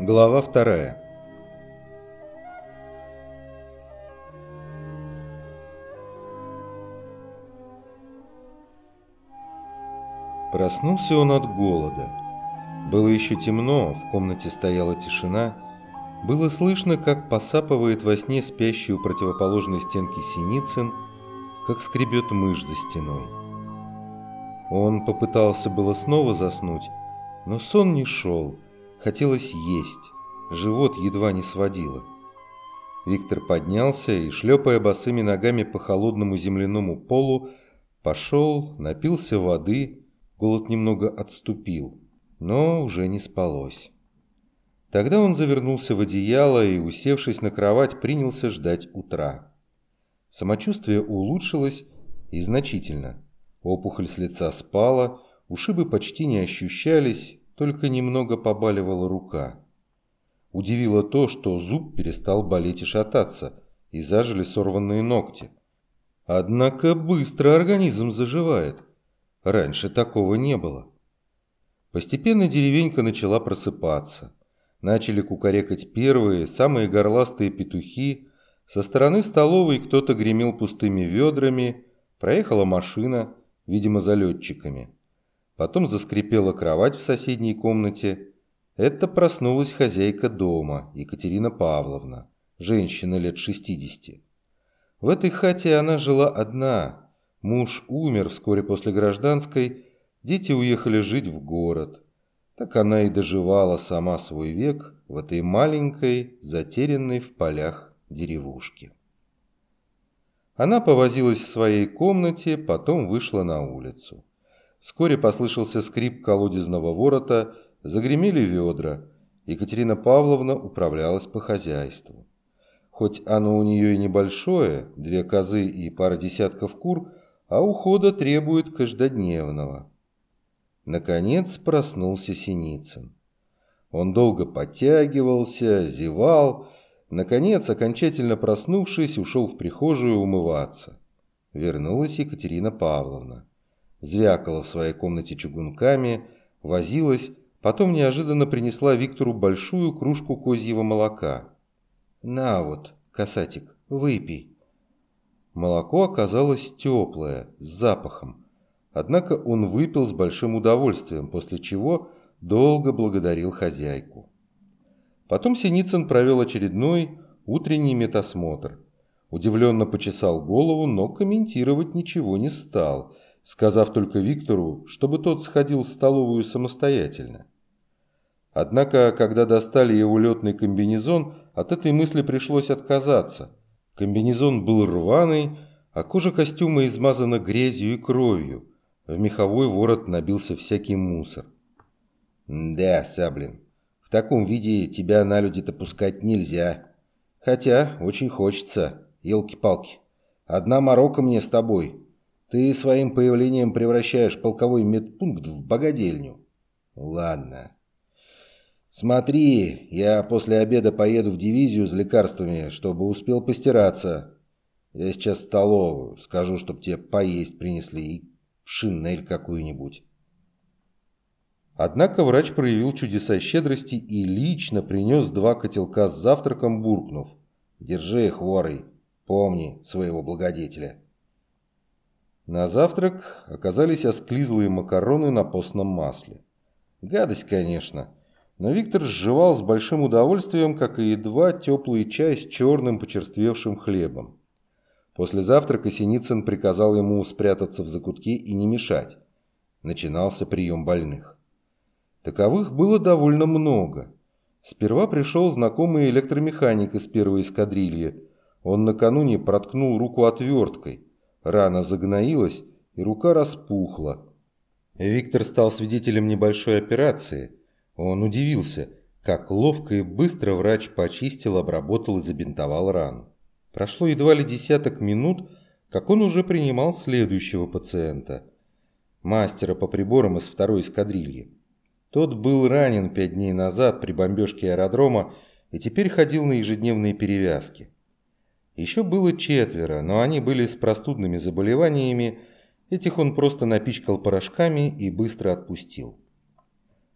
Глава вторая. Проснулся он от голода. Было еще темно, в комнате стояла тишина. Было слышно, как посапывает во сне спящий у противоположной стенки Синицын, как скребет мышь за стеной. Он попытался было снова заснуть, но сон не шел, хотелось есть, живот едва не сводило. Виктор поднялся и, шлепая босыми ногами по холодному земляному полу, пошел, напился воды, голод немного отступил, но уже не спалось. Тогда он завернулся в одеяло и, усевшись на кровать, принялся ждать утра. Самочувствие улучшилось и значительно. Опухоль с лица спала, ушибы почти не ощущались, только немного побаливала рука. Удивило то, что зуб перестал болеть и шататься, и зажили сорванные ногти. Однако быстро организм заживает. Раньше такого не было. Постепенно деревенька начала просыпаться. Начали кукарекать первые, самые горластые петухи. Со стороны столовой кто-то гремел пустыми ведрами. Проехала машина, видимо, за летчиками. Потом заскрипела кровать в соседней комнате. Это проснулась хозяйка дома, Екатерина Павловна, женщина лет 60. В этой хате она жила одна. Муж умер вскоре после гражданской, дети уехали жить в город. Так она и доживала сама свой век в этой маленькой, затерянной в полях деревушке. Она повозилась в своей комнате, потом вышла на улицу. Вскоре послышался скрип колодезного ворота, загремели ведра. Екатерина Павловна управлялась по хозяйству. Хоть оно у нее и небольшое, две козы и пара десятков кур, а ухода требует каждодневного. Наконец проснулся Синицын. Он долго подтягивался, зевал, наконец, окончательно проснувшись, ушел в прихожую умываться. Вернулась Екатерина Павловна звякала в своей комнате чугунками, возилась, потом неожиданно принесла Виктору большую кружку козьего молока. «На вот, касатик, выпей». Молоко оказалось теплое, с запахом. Однако он выпил с большим удовольствием, после чего долго благодарил хозяйку. Потом Синицын провел очередной утренний метасмотр. Удивленно почесал голову, но комментировать ничего не стал – сказав только Виктору, чтобы тот сходил в столовую самостоятельно. Однако, когда достали его летный комбинезон, от этой мысли пришлось отказаться. Комбинезон был рваный, а кожа костюма измазана грязью и кровью. В меховой ворот набился всякий мусор. «Да, Саблин, в таком виде тебя на люди-то пускать нельзя. Хотя очень хочется, елки-палки. Одна морока мне с тобой, ты своим появлением превращаешь полковой медпункт в богадельню. Ладно. Смотри, я после обеда поеду в дивизию с лекарствами, чтобы успел постираться. Я сейчас в столовую, скажу, чтоб тебе поесть принесли и шинель какую-нибудь. Однако врач проявил чудеса щедрости и лично принес два котелка с завтраком, буркнув. «Держи, хворый, помни своего благодетеля». На завтрак оказались осклизлые макароны на постном масле. Гадость, конечно, но Виктор сживал с большим удовольствием, как и едва теплый чай с черным почерствевшим хлебом. После завтрака Синицын приказал ему спрятаться в закутке и не мешать. Начинался прием больных. Таковых было довольно много. Сперва пришел знакомый электромеханик из первой эскадрильи. Он накануне проткнул руку отверткой – Рана загноилась, и рука распухла. Виктор стал свидетелем небольшой операции. Он удивился, как ловко и быстро врач почистил, обработал и забинтовал рану. Прошло едва ли десяток минут, как он уже принимал следующего пациента. Мастера по приборам из второй эскадрильи. Тот был ранен пять дней назад при бомбежке аэродрома и теперь ходил на ежедневные перевязки. Еще было четверо, но они были с простудными заболеваниями, этих он просто напичкал порошками и быстро отпустил.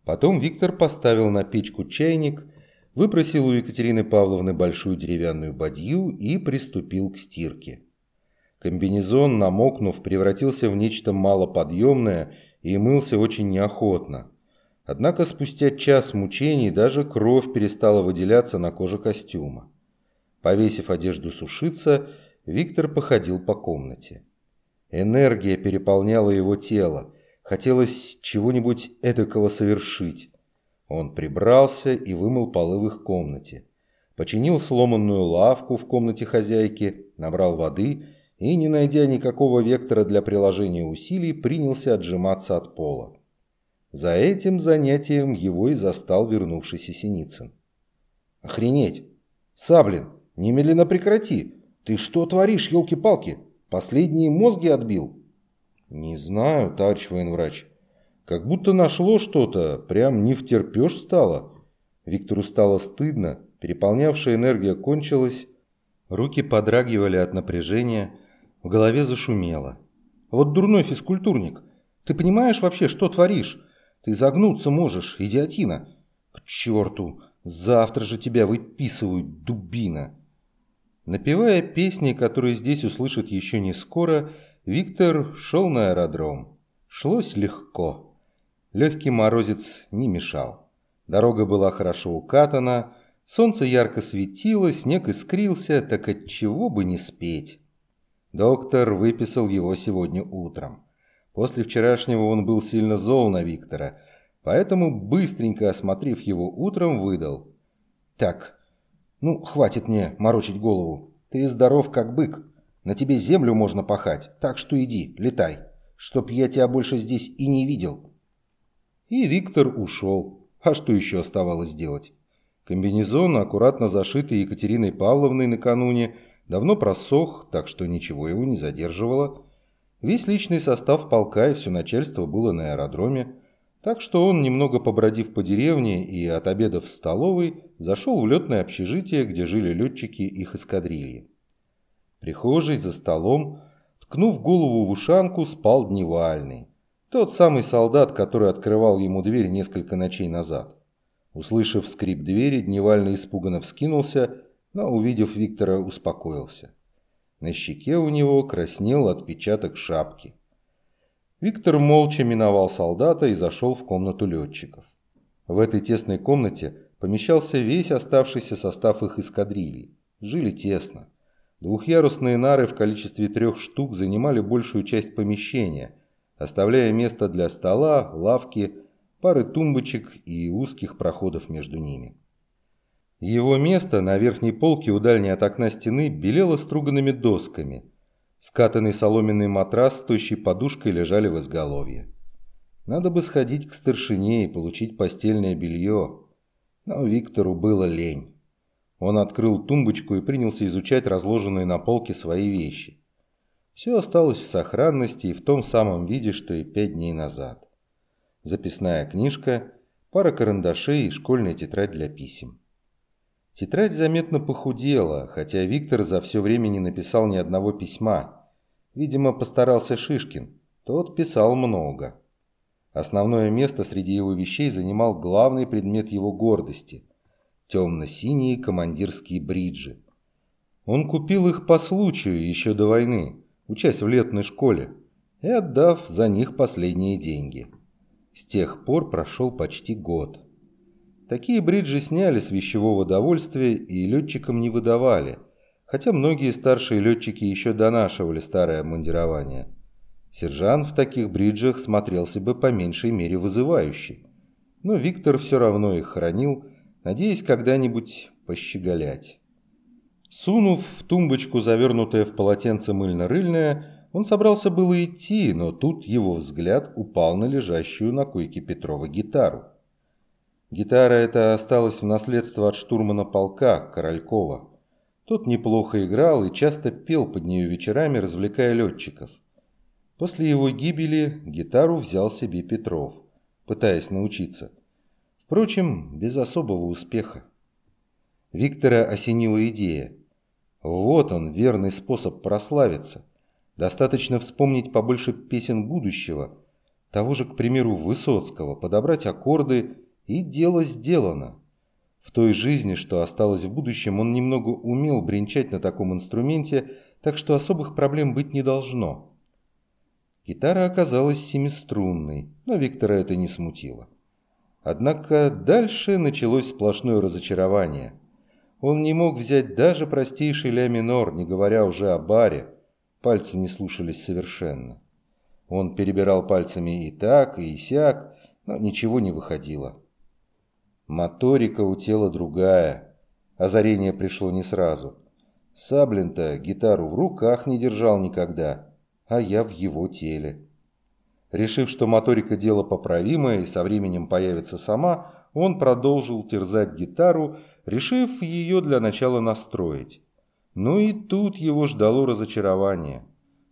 Потом Виктор поставил на печку чайник выпросил у Екатерины Павловны большую деревянную бадью и приступил к стирке. Комбинезон, намокнув, превратился в нечто малоподъемное и мылся очень неохотно. Однако спустя час мучений даже кровь перестала выделяться на коже костюма. Повесив одежду сушиться, Виктор походил по комнате. Энергия переполняла его тело. Хотелось чего-нибудь эдакого совершить. Он прибрался и вымыл полы в их комнате. Починил сломанную лавку в комнате хозяйки, набрал воды и, не найдя никакого вектора для приложения усилий, принялся отжиматься от пола. За этим занятием его и застал вернувшийся Синицын. «Охренеть! Саблин, немедленно прекрати! Ты что творишь, елки-палки? Последние мозги отбил?» «Не знаю, товарищ военврач. Как будто нашло что-то, прям не втерпешь стало». Виктору стало стыдно, переполнявшая энергия кончилась, руки подрагивали от напряжения, в голове зашумело. «Вот дурной физкультурник, ты понимаешь вообще, что творишь? Ты загнуться можешь, идиотина!» «К черту! Завтра же тебя выписывают, дубина!» Напевая песни, которые здесь услышат еще не скоро, Виктор шел на аэродром. Шлось легко. Легкий морозец не мешал. Дорога была хорошо укатана, солнце ярко светило, снег искрился, так от чего бы не спеть. Доктор выписал его сегодня утром. После вчерашнего он был сильно зол на Виктора, поэтому, быстренько осмотрев его утром, выдал. «Так, ну, хватит мне морочить голову. Ты здоров, как бык. На тебе землю можно пахать, так что иди, летай, чтоб я тебя больше здесь и не видел». И Виктор ушел. А что еще оставалось делать? Комбинезон, аккуратно зашитый Екатериной Павловной накануне, давно просох, так что ничего его не задерживало. Весь личный состав полка и все начальство было на аэродроме, так что он, немного побродив по деревне и от обеда в столовой, зашел в летное общежитие, где жили летчики их эскадрильи. Прихожий за столом, ткнув голову в ушанку, спал дневальный. Тот самый солдат, который открывал ему дверь несколько ночей назад. Услышав скрип двери, дневальный испуганно вскинулся но, увидев Виктора, успокоился. На щеке у него краснел отпечаток шапки. Виктор молча миновал солдата и зашел в комнату летчиков. В этой тесной комнате помещался весь оставшийся состав их эскадрильи. Жили тесно. Двухъярусные нары в количестве трех штук занимали большую часть помещения, оставляя место для стола, лавки, пары тумбочек и узких проходов между ними. Его место на верхней полке у дальней от окна стены белело струганными досками. Скатанный соломенный матрас с тощей подушкой лежали в изголовье. Надо бы сходить к старшине и получить постельное белье. Но Виктору было лень. Он открыл тумбочку и принялся изучать разложенные на полке свои вещи. Все осталось в сохранности и в том самом виде, что и пять дней назад. Записная книжка, пара карандашей и школьная тетрадь для писем. Тетрадь заметно похудела, хотя Виктор за все время не написал ни одного письма. Видимо, постарался Шишкин. Тот писал много. Основное место среди его вещей занимал главный предмет его гордости – темно-синие командирские бриджи. Он купил их по случаю еще до войны, учась в летной школе, и отдав за них последние деньги. С тех пор прошел почти год. Такие бриджи сняли с вещевого довольствия и летчикам не выдавали, хотя многие старшие летчики еще донашивали старое обмундирование. Сержант в таких бриджах смотрелся бы по меньшей мере вызывающий. Но Виктор все равно их хранил, надеясь когда-нибудь пощеголять. Сунув в тумбочку завернутое в полотенце мыльно-рыльное, он собрался было идти, но тут его взгляд упал на лежащую на койке Петрова гитару. Гитара эта осталась в наследство от штурмана полка Королькова. Тот неплохо играл и часто пел под нее вечерами, развлекая летчиков. После его гибели гитару взял себе Петров, пытаясь научиться. Впрочем, без особого успеха. Виктора осенила идея. Вот он, верный способ прославиться. Достаточно вспомнить побольше песен будущего, того же, к примеру, Высоцкого, подобрать аккорды и дело сделано. В той жизни, что осталось в будущем, он немного умел бренчать на таком инструменте, так что особых проблем быть не должно. Гитара оказалась семиструнной, но Виктора это не смутило. Однако дальше началось сплошное разочарование. Он не мог взять даже простейший ля минор, не говоря уже о баре. Пальцы не слушались совершенно. Он перебирал пальцами и так, и сяк, но ничего не выходило. Моторика у тела другая. Озарение пришло не сразу. Саблин-то гитару в руках не держал никогда, а я в его теле. Решив, что моторика дело поправимое и со временем появится сама, он продолжил терзать гитару, решив ее для начала настроить. Но и тут его ждало разочарование.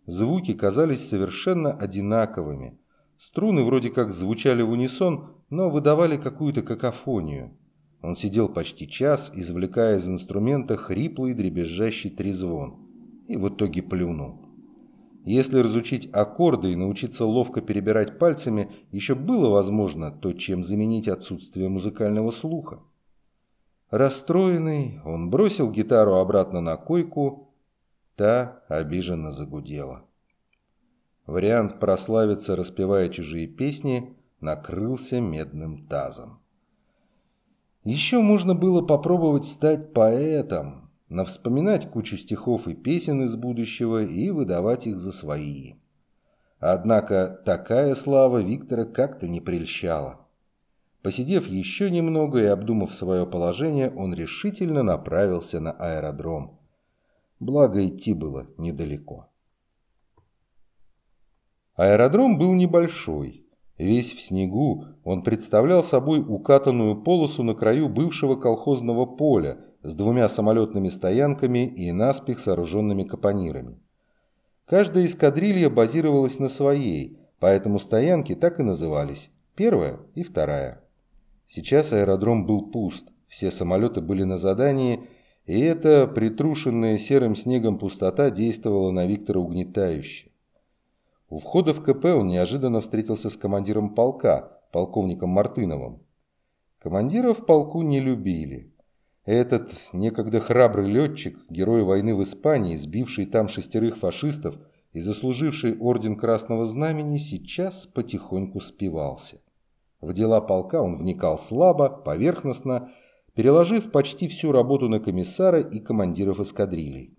Звуки казались совершенно одинаковыми. Струны вроде как звучали в унисон, но выдавали какую-то какофонию. Он сидел почти час, извлекая из инструмента хриплый дребезжащий трезвон. И в итоге плюнул. Если разучить аккорды и научиться ловко перебирать пальцами еще было возможно, то чем заменить отсутствие музыкального слуха? Расстроенный, он бросил гитару обратно на койку, та обиженно загудела. Вариант прославиться, распевая чужие песни, накрылся медным тазом. Еще можно было попробовать стать поэтом, навспоминать кучу стихов и песен из будущего и выдавать их за свои. Однако такая слава Виктора как-то не прельщала. Посидев еще немного и обдумав свое положение, он решительно направился на аэродром. Благо идти было недалеко. Аэродром был небольшой. Весь в снегу он представлял собой укатанную полосу на краю бывшего колхозного поля с двумя самолетными стоянками и наспех сооруженными капонирами. Каждая эскадрилья базировалась на своей, поэтому стоянки так и назывались – первая и вторая. Сейчас аэродром был пуст, все самолеты были на задании, и эта притрушенная серым снегом пустота действовала на Виктора угнетающе. У входа в КП он неожиданно встретился с командиром полка, полковником Мартыновым. Командира в полку не любили. Этот некогда храбрый летчик, герой войны в Испании, сбивший там шестерых фашистов и заслуживший орден Красного Знамени, сейчас потихоньку спивался. В дела полка он вникал слабо, поверхностно, переложив почти всю работу на комиссара и командиров эскадрилей.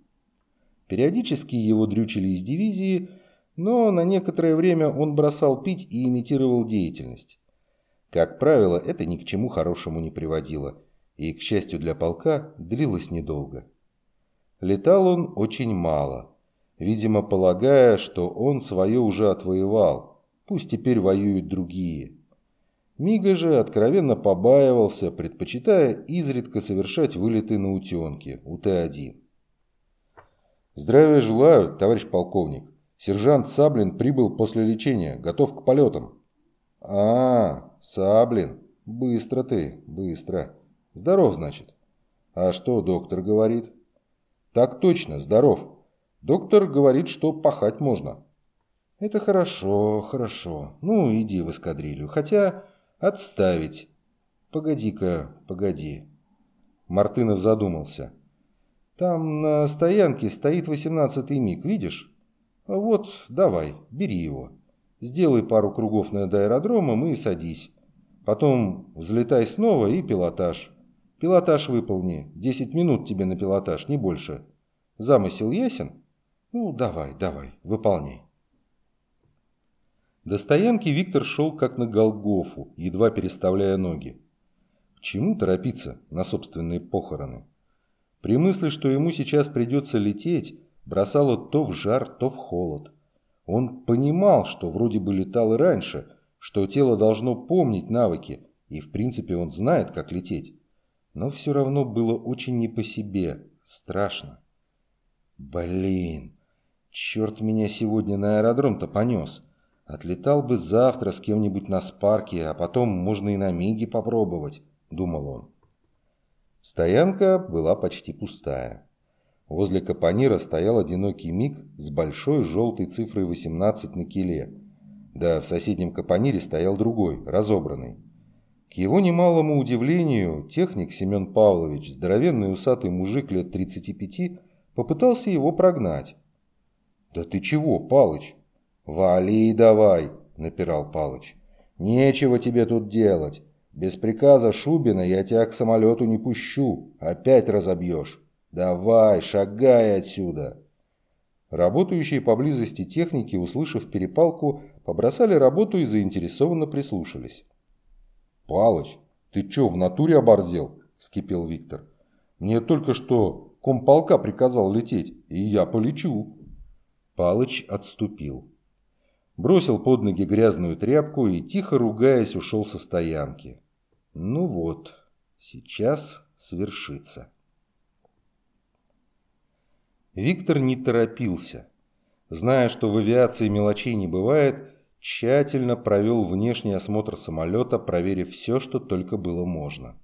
Периодически его дрючили из дивизии – но на некоторое время он бросал пить и имитировал деятельность. Как правило, это ни к чему хорошему не приводило, и, к счастью для полка, длилось недолго. Летал он очень мало, видимо, полагая, что он свое уже отвоевал, пусть теперь воюют другие. Мига же откровенно побаивался, предпочитая изредка совершать вылеты на утенке, УТ-1. «Здравия желаю, товарищ полковник», Сержант Саблин прибыл после лечения, готов к полетам. А, Саблин, быстро ты, быстро. Здоров, значит. А что доктор говорит? Так точно, здоров. Доктор говорит, что пахать можно. Это хорошо, хорошо. Ну, иди в эскадрилью. Хотя отставить. Погоди-ка, погоди. Мартынов задумался. Там на стоянке стоит восемнадцатый миг, видишь? «Вот, давай, бери его. Сделай пару кругов над аэродромом и садись. Потом взлетай снова и пилотаж. Пилотаж выполни. Десять минут тебе на пилотаж, не больше. Замысел ясен? Ну, давай, давай, выполняй». До стоянки Виктор шел как на Голгофу, едва переставляя ноги. К чему торопиться на собственные похороны? При мысли, что ему сейчас придется лететь, бросало то в жар, то в холод. Он понимал, что вроде бы летал и раньше, что тело должно помнить навыки, и в принципе он знает, как лететь. Но все равно было очень не по себе, страшно. Блин, черт меня сегодня на аэродром-то понес. Отлетал бы завтра с кем-нибудь на спарке, а потом можно и на миге попробовать, думал он. Стоянка была почти пустая. Возле капонира стоял одинокий миг с большой желтой цифрой 18 на киле. Да в соседнем капонире стоял другой, разобранный. К его немалому удивлению, техник Семен Павлович, здоровенный усатый мужик лет 35, попытался его прогнать. «Да ты чего, Палыч?» «Вали давай!» – напирал Палыч. «Нечего тебе тут делать. Без приказа Шубина я тебя к самолету не пущу. Опять разобьешь. Давай, шагай отсюда!» Работающие поблизости техники, услышав перепалку, побросали работу и заинтересованно прислушались. «Палыч, ты чё, в натуре оборзел?» – вскипел Виктор. «Мне только что комполка приказал лететь, и я полечу». Палыч отступил. Бросил под ноги грязную тряпку и, тихо ругаясь, ушел со стоянки. Ну вот, сейчас свершится. Виктор не торопился. Зная, что в авиации мелочей не бывает, тщательно провел внешний осмотр самолета, проверив все, что только было можно.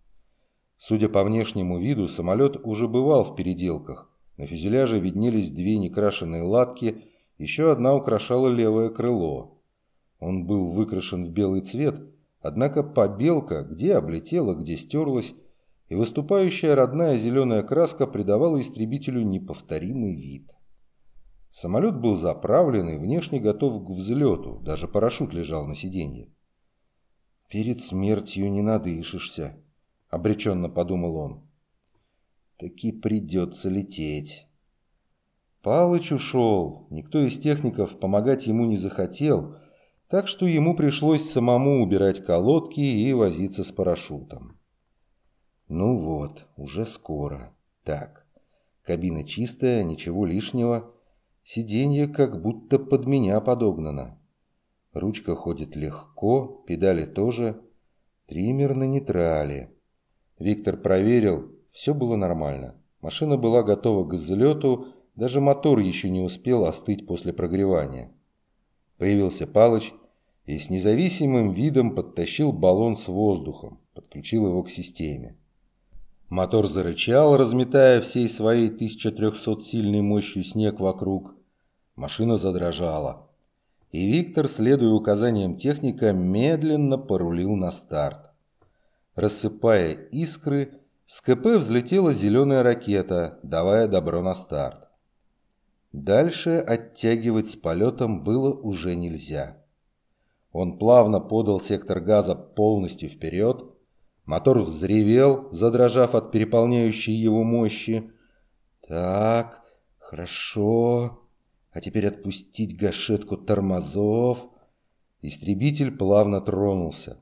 Судя по внешнему виду, самолет уже бывал в переделках. На фюзеляже виднелись две некрашенные латки, еще одна украшала левое крыло. Он был выкрашен в белый цвет, однако побелка где облетела, где стерлась, и выступающая родная зеленая краска придавала истребителю неповторимый вид. Самолет был заправлен и внешне готов к взлету, даже парашют лежал на сиденье. «Перед смертью не надышишься», — обреченно подумал он. «Таки придется лететь». Палыч ушел, никто из техников помогать ему не захотел, так что ему пришлось самому убирать колодки и возиться с парашютом. Ну вот, уже скоро. Так, кабина чистая, ничего лишнего. Сиденье как будто под меня подогнано. Ручка ходит легко, педали тоже. Триммер на нейтрале. Виктор проверил, все было нормально. Машина была готова к взлету, даже мотор еще не успел остыть после прогревания. Появился Палыч и с независимым видом подтащил баллон с воздухом, подключил его к системе. Мотор зарычал, разметая всей своей 1300-сильной мощью снег вокруг. Машина задрожала. И Виктор, следуя указаниям техника, медленно порулил на старт. Рассыпая искры, с КП взлетела зеленая ракета, давая добро на старт. Дальше оттягивать с полетом было уже нельзя. Он плавно подал сектор газа полностью вперед, Мотор взревел, задрожав от переполняющей его мощи. «Так, хорошо. А теперь отпустить гашетку тормозов». Истребитель плавно тронулся.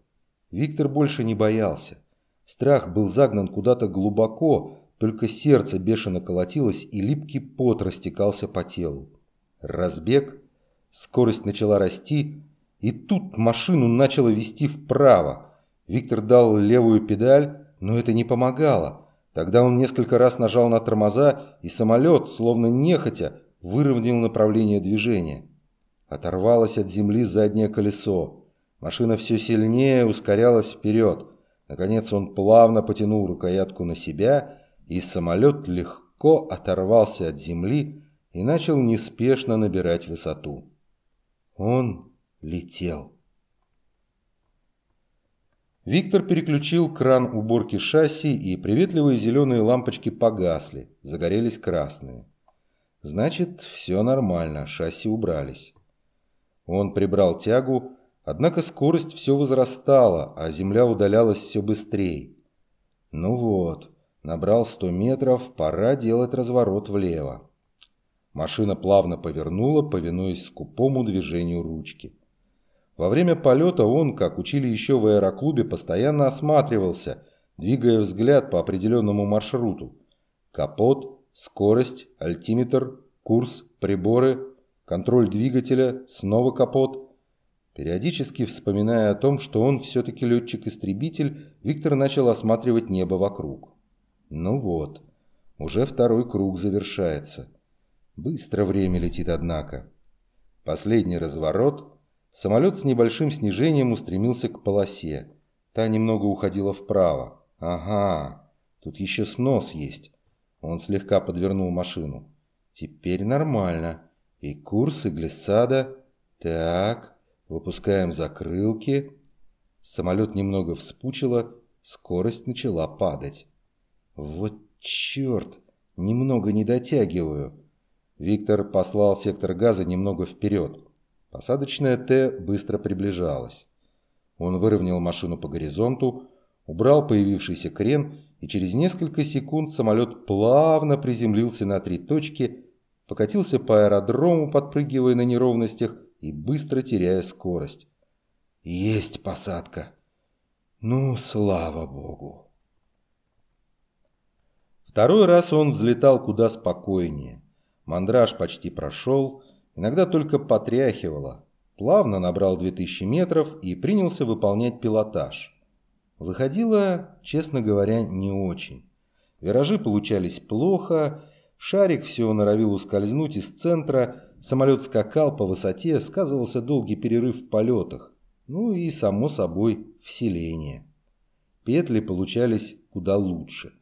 Виктор больше не боялся. Страх был загнан куда-то глубоко, только сердце бешено колотилось и липкий пот растекался по телу. Разбег, скорость начала расти, и тут машину начало вести вправо. Виктор дал левую педаль, но это не помогало. Тогда он несколько раз нажал на тормоза, и самолет, словно нехотя, выровнял направление движения. Оторвалось от земли заднее колесо. Машина все сильнее ускорялась вперед. Наконец он плавно потянул рукоятку на себя, и самолет легко оторвался от земли и начал неспешно набирать высоту. Он летел. Виктор переключил кран уборки шасси, и приветливые зеленые лампочки погасли, загорелись красные. Значит, все нормально, шасси убрались. Он прибрал тягу, однако скорость все возрастала, а земля удалялась все быстрее. Ну вот, набрал 100 метров, пора делать разворот влево. Машина плавно повернула, повинуясь скупому движению ручки. Во время полета он, как учили еще в аэроклубе, постоянно осматривался, двигая взгляд по определенному маршруту. Капот, скорость, альтиметр, курс, приборы, контроль двигателя, снова капот. Периодически вспоминая о том, что он все-таки летчик-истребитель, Виктор начал осматривать небо вокруг. Ну вот, уже второй круг завершается. Быстро время летит, однако. Последний разворот – Самолет с небольшим снижением устремился к полосе. Та немного уходила вправо. Ага, тут еще снос есть. Он слегка подвернул машину. Теперь нормально. И курс, и глиссада. Так, выпускаем закрылки. Самолет немного вспучило, скорость начала падать. Вот черт, немного не дотягиваю. Виктор послал сектор газа немного вперед. Посадочная Т быстро приближалась. Он выровнял машину по горизонту, убрал появившийся крен, и через несколько секунд самолет плавно приземлился на три точки, покатился по аэродрому, подпрыгивая на неровностях и быстро теряя скорость. Есть посадка. Ну, слава богу. Второй раз он взлетал куда спокойнее. Мандраж почти прошел, иногда только потряхивало. Плавно набрал 2000 метров и принялся выполнять пилотаж. Выходило, честно говоря, не очень. Виражи получались плохо, шарик все норовил ускользнуть из центра, самолет скакал по высоте, сказывался долгий перерыв в полетах. Ну и, само собой, вселение. Петли получались куда лучше.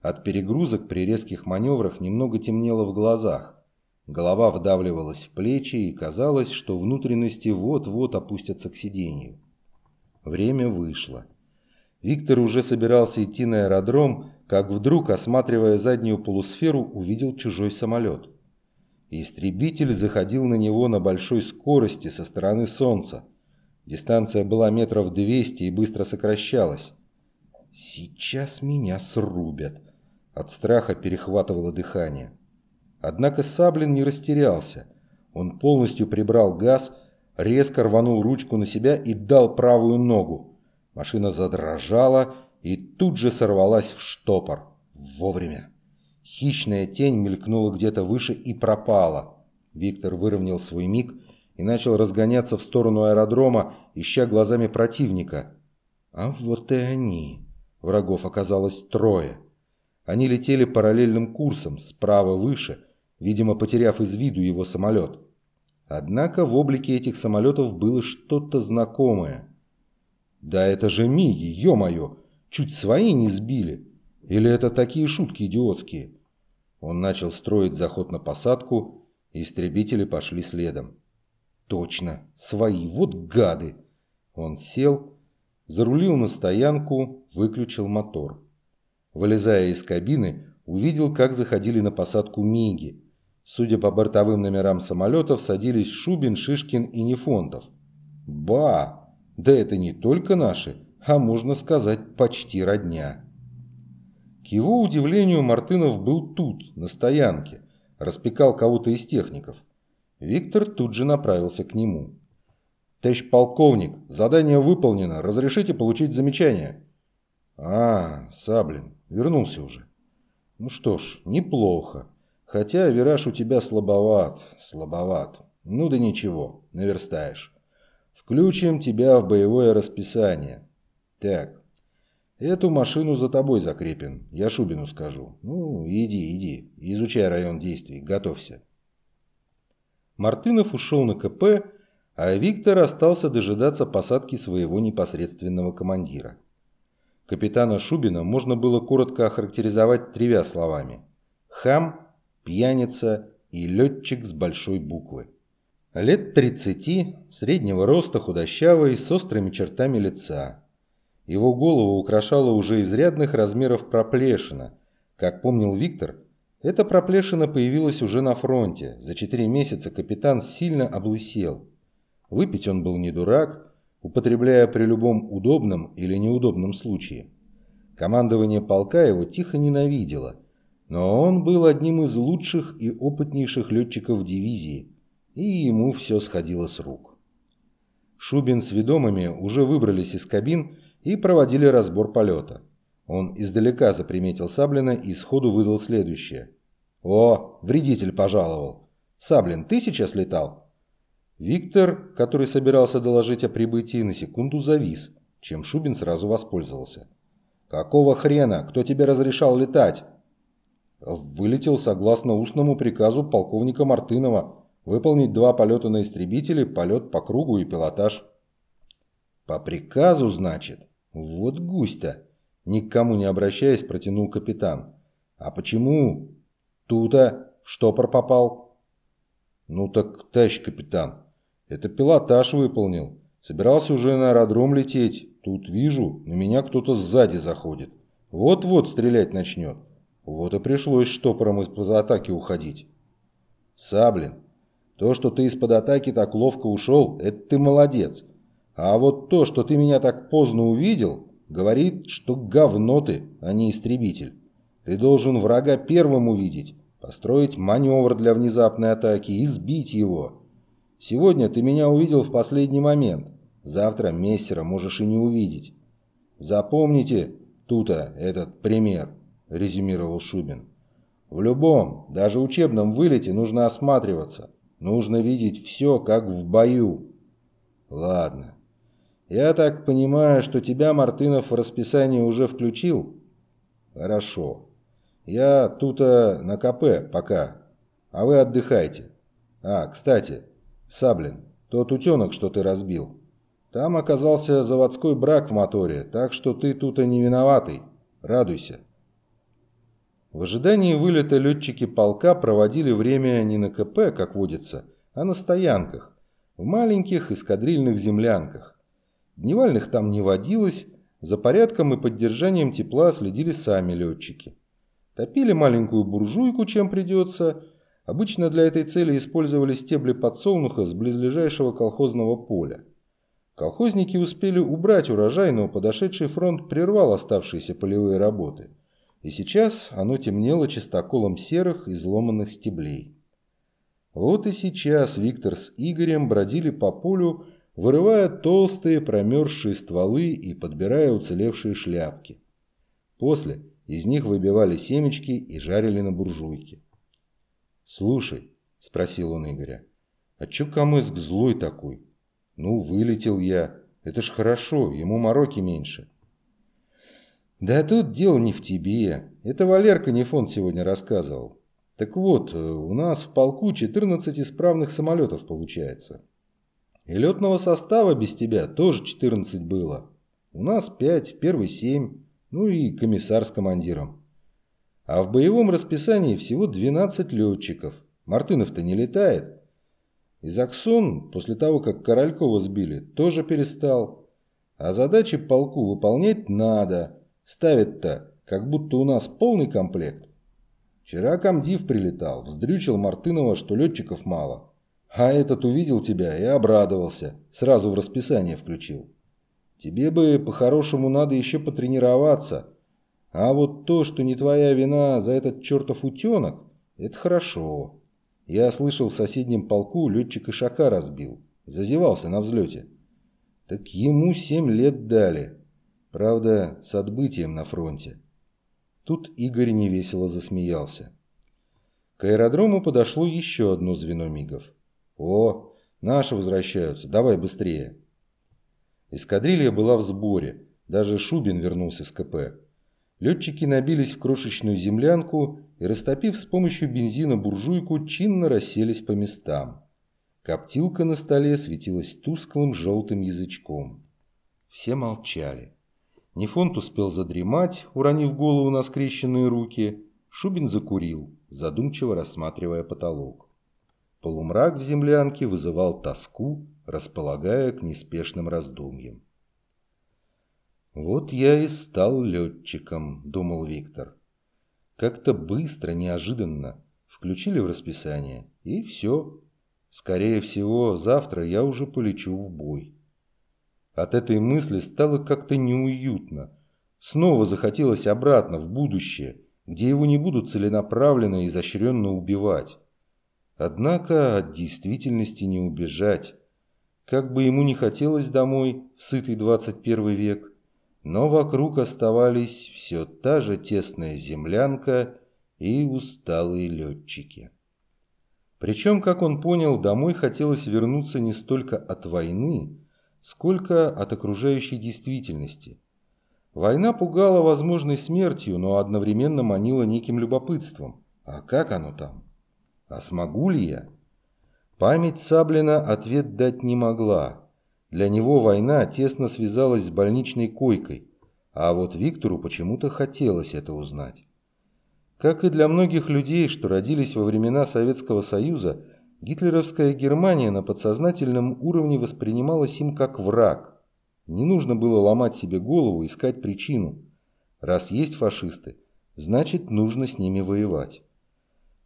От перегрузок при резких маневрах немного темнело в глазах. Голова вдавливалась в плечи и казалось, что внутренности вот-вот опустятся к сиденью. Время вышло. Виктор уже собирался идти на аэродром, как вдруг, осматривая заднюю полусферу, увидел чужой самолет. Истребитель заходил на него на большой скорости со стороны Солнца. Дистанция была метров двести и быстро сокращалась. «Сейчас меня срубят!» От страха перехватывало дыхание. Однако Саблин не растерялся. Он полностью прибрал газ, резко рванул ручку на себя и дал правую ногу. Машина задрожала и тут же сорвалась в штопор. Вовремя. Хищная тень мелькнула где-то выше и пропала. Виктор выровнял свой миг и начал разгоняться в сторону аэродрома, ища глазами противника. А вот и они. Врагов оказалось трое. Они летели параллельным курсом, справа выше, видимо, потеряв из виду его самолет. Однако в облике этих самолетов было что-то знакомое. «Да это же Миги, ё-моё! Чуть свои не сбили! Или это такие шутки идиотские?» Он начал строить заход на посадку, и истребители пошли следом. Точно, свои, вот гады. Он сел, зарулил на стоянку, выключил мотор. Вылезая из кабины, увидел, как заходили на посадку Миги. Судя по бортовым номерам самолетов, садились Шубин, Шишкин и Нефонтов. Ба! Да это не только наши, а можно сказать, почти родня. К его удивлению, Мартынов был тут, на стоянке, распекал кого-то из техников. Виктор тут же направился к нему. «Товарищ полковник, задание выполнено. Разрешите получить замечание?» «А, Саблин, вернулся уже». «Ну что ж, неплохо. Хотя вираж у тебя слабоват, слабоват. Ну да ничего, наверстаешь. Включим тебя в боевое расписание. Так, эту машину за тобой закрепим, я Шубину скажу. Ну, иди, иди, изучай район действий, готовься». Мартынов ушел на КП, а Виктор остался дожидаться посадки своего непосредственного командира. Капитана Шубина можно было коротко охарактеризовать тремя словами. Хам, пьяница и летчик с большой буквы. Лет 30, среднего роста, худощавый, с острыми чертами лица. Его голову украшала уже изрядных размеров проплешина. Как помнил Виктор, эта проплешина появилась уже на фронте. За четыре месяца капитан сильно облысел. Выпить он был не дурак, употребляя при любом удобном или неудобном случае. Командование полка его тихо ненавидело, но он был одним из лучших и опытнейших летчиков дивизии, и ему все сходило с рук. Шубин с ведомыми уже выбрались из кабин и проводили разбор полета. Он издалека заприметил Саблина и сходу выдал следующее. «О, вредитель пожаловал! Саблин, ты сейчас летал?» Виктор, который собирался доложить о прибытии, на секунду завис, чем Шубин сразу воспользовался. «Какого хрена? Кто тебе разрешал летать?» Вылетел согласно устному приказу полковника Мартынова выполнить два полета на истребителе, полет по кругу и пилотаж. «По приказу, значит? Вот гусь-то!» Никому не обращаясь, протянул капитан. «А почему? Тута в штопор попал?» «Ну так, товарищ капитан, это пилотаж выполнил. Собирался уже на аэродром лететь. Тут вижу, на меня кто-то сзади заходит. Вот-вот стрелять начнет. Вот и пришлось штопором из-под атаки уходить. Саблин, то, что ты из-под атаки так ловко ушел, это ты молодец. А вот то, что ты меня так поздно увидел, говорит, что говно ты, а не истребитель. Ты должен врага первым увидеть, построить маневр для внезапной атаки и сбить его. Сегодня ты меня увидел в последний момент. Завтра мессера можешь и не увидеть. Запомните тута этот пример, резюмировал Шубин. В любом, даже учебном вылете нужно осматриваться. Нужно видеть все, как в бою. Ладно. Я так понимаю, что тебя Мартынов в расписание уже включил? Хорошо. Я тут на КП пока, а вы отдыхайте. А, кстати, Саблин, тот утенок, что ты разбил. Там оказался заводской брак в моторе, так что ты тут и не виноватый. Радуйся. В ожидании вылета летчики полка проводили время не на КП, как водится, а на стоянках, в маленьких эскадрильных землянках. Дневальных там не водилось, за порядком и поддержанием тепла следили сами летчики. Топили маленькую буржуйку, чем придется. Обычно для этой цели использовали стебли подсолнуха с близлежащего колхозного поля. Колхозники успели убрать урожай, но подошедший фронт прервал оставшиеся полевые работы. И сейчас оно темнело чистоколом серых изломанных стеблей. Вот и сейчас Виктор с Игорем бродили по полю, вырывая толстые промерзшие стволы и подбирая уцелевшие шляпки. После из них выбивали семечки и жарили на буржуйке. «Слушай», — спросил он Игоря, — «а чё Камыск злой такой? Ну, вылетел я. Это ж хорошо, ему мороки меньше». «Да тут дело не в тебе. Это Валерка Нефон сегодня рассказывал. Так вот, у нас в полку 14 исправных самолетов получается. И летного состава без тебя тоже 14 было. У нас 5, в первый 7 ну и комиссар с командиром. А в боевом расписании всего 12 летчиков. Мартынов-то не летает. И Заксон, после того, как Королькова сбили, тоже перестал. А задачи полку выполнять надо. Ставят-то, как будто у нас полный комплект. Вчера комдив прилетал, вздрючил Мартынова, что летчиков мало. А этот увидел тебя и обрадовался. Сразу в расписание включил. Тебе бы по-хорошему надо еще потренироваться. А вот то, что не твоя вина за этот чертов утенок, это хорошо. Я слышал, в соседнем полку летчик Ишака разбил. Зазевался на взлете. Так ему семь лет дали. Правда, с отбытием на фронте. Тут Игорь невесело засмеялся. К аэродрому подошло еще одно звено мигов. «О, наши возвращаются, давай быстрее!» Эскадрилья была в сборе, даже Шубин вернулся с КП. Летчики набились в крошечную землянку и, растопив с помощью бензина буржуйку, чинно расселись по местам. Коптилка на столе светилась тусклым желтым язычком. Все молчали. Нефонт успел задремать, уронив голову на скрещенные руки. Шубин закурил, задумчиво рассматривая потолок. Полумрак в землянке вызывал тоску, располагая к неспешным раздумьям. «Вот я и стал летчиком», — думал Виктор. Как-то быстро, неожиданно включили в расписание, и все. Скорее всего, завтра я уже полечу в бой. От этой мысли стало как-то неуютно. Снова захотелось обратно, в будущее, где его не будут целенаправленно и изощренно убивать. Однако от действительности не убежать. Как бы ему не хотелось домой, в сытый 21 век, но вокруг оставались все та же тесная землянка и усталые летчики. Причем, как он понял, домой хотелось вернуться не столько от войны, сколько от окружающей действительности. Война пугала возможной смертью, но одновременно манила неким любопытством. А как оно там? А смогу ли я? Память Саблина ответ дать не могла. Для него война тесно связалась с больничной койкой, а вот Виктору почему-то хотелось это узнать. Как и для многих людей, что родились во времена Советского Союза, гитлеровская Германия на подсознательном уровне воспринималась им как враг. Не нужно было ломать себе голову, искать причину. Раз есть фашисты, значит, нужно с ними воевать.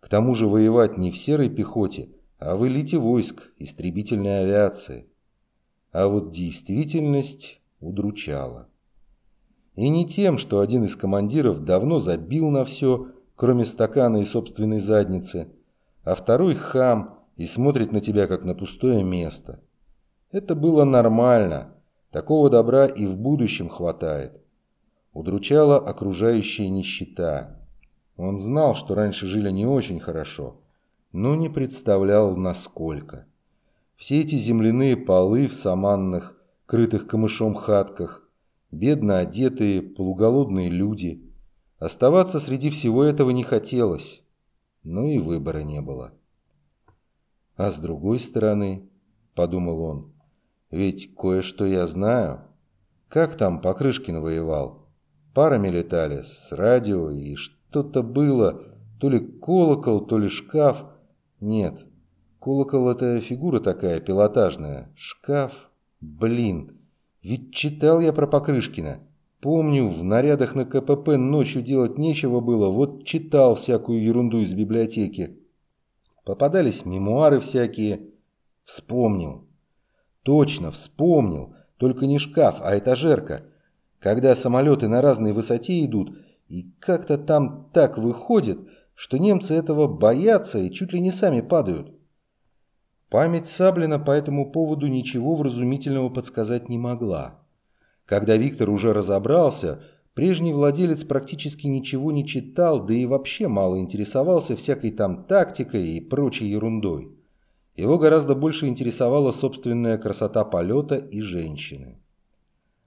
К тому же воевать не в серой пехоте, а в элите войск, истребительной авиации. А вот действительность удручала. И не тем, что один из командиров давно забил на все, кроме стакана и собственной задницы, а второй хам и смотрит на тебя, как на пустое место. Это было нормально, такого добра и в будущем хватает. Удручала окружающая нищета. Он знал, что раньше жили не очень хорошо, но не представлял, насколько. Все эти земляные полы в саманных, крытых камышом хатках, бедно одетые, полуголодные люди. Оставаться среди всего этого не хотелось, но и выбора не было. А с другой стороны, подумал он, ведь кое-что я знаю. Как там Покрышкин воевал? Парами летали, с радио, и что-то было, то ли колокол, то ли шкаф. Нет, колокол – это фигура такая, пилотажная. Шкаф, блин, ведь читал я про Покрышкина. Помню, в нарядах на КПП ночью делать нечего было, вот читал всякую ерунду из библиотеки. Попадались мемуары всякие. Вспомнил. Точно, вспомнил. Только не шкаф, а этажерка. Когда самолеты на разной высоте идут, и как-то там так выходит, что немцы этого боятся и чуть ли не сами падают. Память Саблина по этому поводу ничего вразумительного подсказать не могла. Когда Виктор уже разобрался, прежний владелец практически ничего не читал, да и вообще мало интересовался всякой там тактикой и прочей ерундой. Его гораздо больше интересовала собственная красота полета и женщины.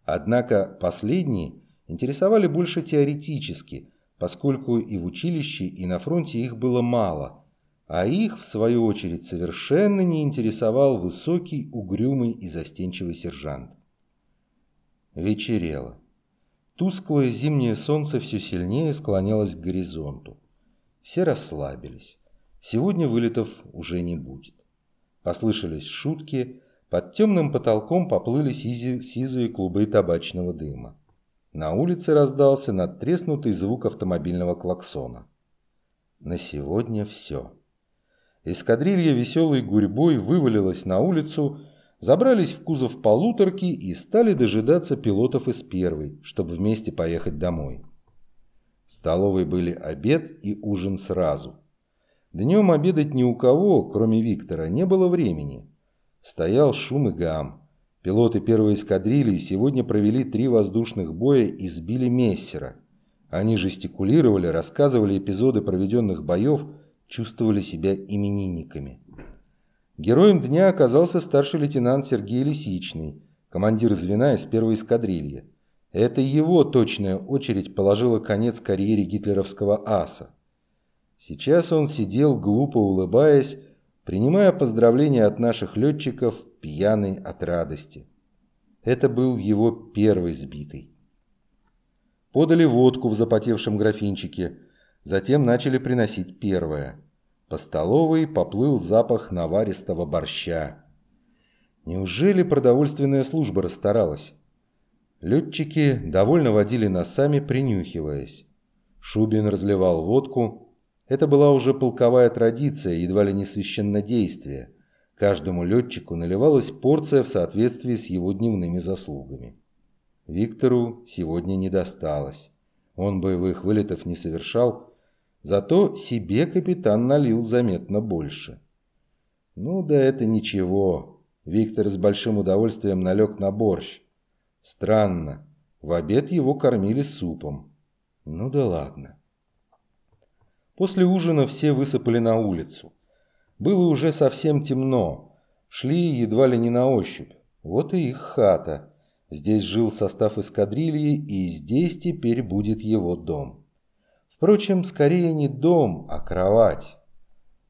Однако последние интересовали больше теоретически, поскольку и в училище, и на фронте их было мало – а их, в свою очередь, совершенно не интересовал высокий, угрюмый и застенчивый сержант. Вечерело. Тусклое зимнее солнце все сильнее склонялось к горизонту. Все расслабились. Сегодня вылетов уже не будет. Послышались шутки, под темным потолком поплыли сизи, сизые клубы табачного дыма. На улице раздался надтреснутый звук автомобильного клаксона. На сегодня все. Эскадрилья веселой гурьбой вывалилась на улицу, забрались в кузов полуторки и стали дожидаться пилотов из первой, чтобы вместе поехать домой. В столовой были обед и ужин сразу. Днем обедать ни у кого, кроме Виктора, не было времени. Стоял шум и гам. Пилоты первой эскадрильи сегодня провели три воздушных боя и сбили мессера. Они жестикулировали, рассказывали эпизоды проведенных боев, чувствовали себя именинниками. Героем дня оказался старший лейтенант Сергей Лисичный, командир звена из первой эскадрильи. Это его точная очередь положила конец карьере гитлеровского аса. Сейчас он сидел, глупо улыбаясь, принимая поздравления от наших летчиков, пьяный от радости. Это был его первый сбитый. Подали водку в запотевшем графинчике – Затем начали приносить первое. По столовой поплыл запах наваристого борща. Неужели продовольственная служба расстаралась? Летчики довольно водили носами, принюхиваясь. Шубин разливал водку. Это была уже полковая традиция, едва ли не священнодействие. Каждому летчику наливалась порция в соответствии с его дневными заслугами. Виктору сегодня не досталось. Он боевых вылетов не совершал, Зато себе капитан налил заметно больше. Ну да это ничего. Виктор с большим удовольствием налег на борщ. Странно. В обед его кормили супом. Ну да ладно. После ужина все высыпали на улицу. Было уже совсем темно. Шли едва ли не на ощупь. Вот и их хата. Здесь жил состав эскадрильи, и здесь теперь будет его дом. Впрочем, скорее не дом, а кровать.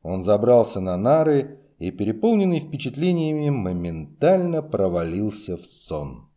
Он забрался на нары и, переполненный впечатлениями, моментально провалился в сон.